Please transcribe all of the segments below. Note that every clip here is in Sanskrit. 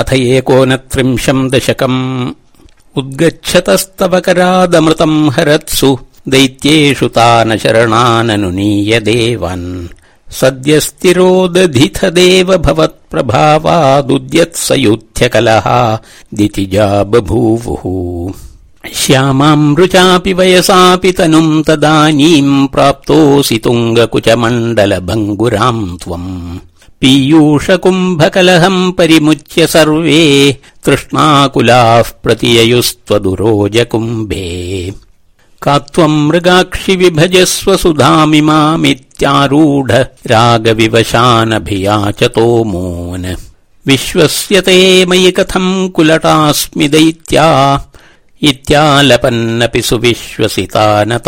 अथ एकोनत्रिंशम् दशकम्। उद्गच्छतस्तव करादमृतम् हरत्सु। दैत्येषु तान शरणाननुनीय सद्यस्तिरोदधिथ देव भवत्प्रभावादुद्यत्स युध्यकलहा दितिजा बभूवुः श्यामाम् रुचापि वयसापि तनुम् तदानीम् प्राप्तोऽसि तुङ्गकुचमण्डलभङ्गुराम् त्वम् पीयूषकुम्भकलहम् परिमुच्य सर्वे तृष्णाकुलाः प्रतिययुस्त्वदुरोजकुम्भे। का त्वम् मृगाक्षि विभजस्व सुधामिमामित्यारूढ रागविवशानभियाचतो मोन। विश्वस्यते मयि कथम् कुलटास्मि दैत्या इत्यालपन्नपि सुविश्वसिता न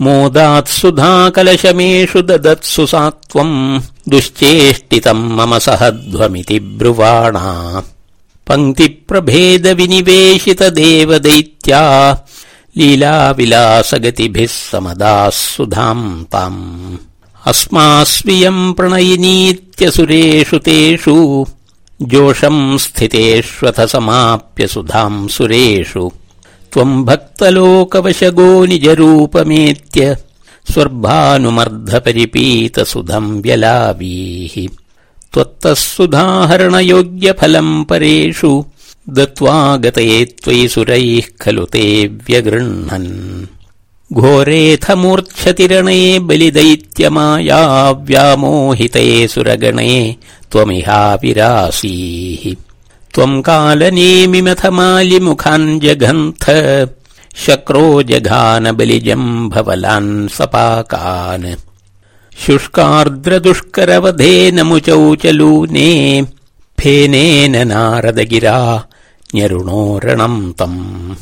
मोदात्सुधा कलशमेषु ददत्सु सा त्वम् दुश्चेष्टितम् मम सहध्वमिति ब्रुवाणा। पङ्क्तिप्रभेद विनिवेशित देव दैत्या लीलाविलासगतिभिः समदाः सुधाम् ताम्। अस्मास्वियम् प्रणयिनीत्यसुरेषु तेषु जोषम् स्थितेष्वथ समाप्य सुधाम् सुरेषु त्वम् भक्तलोकवशगो निजरूपमेत्य स्वर्भानुमर्धपरिपीतसुधम् व्यलावीः। त्वत्तः सुधाहरणयोग्यफलम् परेषु दत्त्वा गते त्वयि सुरैः खलु ते व्यगृह्णन्। घोरेऽथ मूर्च्छतिरणे बलिदैत्यमाया व्यामोहिते सुरगणे त्वमिहाविरासीः त्वम् कालनेमिमथ मालिमुखान् जघन्थ। शक्रो जघान बलिजम् भवलान् सपाकान्। शुष्कार्द्रदुष्करवधेन मुचौ च लूने। फेनेन नारदगिरा न्यरुणोरणम् तम्।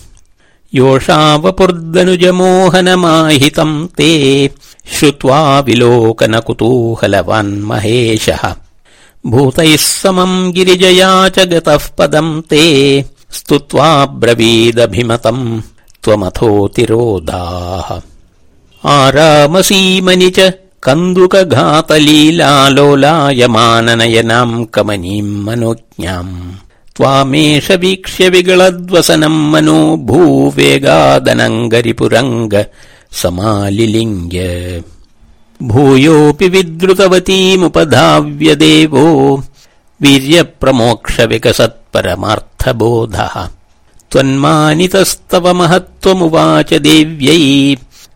योषावपुर्दनुजमोहनमाहितम् ते। श्रुत्वा विलोकनकुतूहलवान् महेशः भूतैः समम् गिरिजया च गतः पदम् ते स्तुत्वा ब्रवीदभिमतम् त्वमथोतिरोधाः। आरामसीमनि च कन्दुकघातलीलालोलायमाननयनाम् कमनीम् मनोज्ञाम् त्वामेष वीक्ष्य विगळद्वसनम् मनो भूवेगादनङ्गरिपुरङ्ग समालिलिङ्ग्य भूयोऽपि विद्रुतवतीमुपधाव्य देवो वीर्यप्रमोक्ष विकसत्परमार्थबोधः त्वन्मानितस्तव महत्त्वमुवाच देव्यै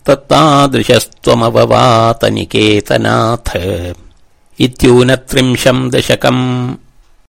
तत्तादृशस्त्वमववात निकेतनाथ इत्यूनत्रिंशम् दशकम्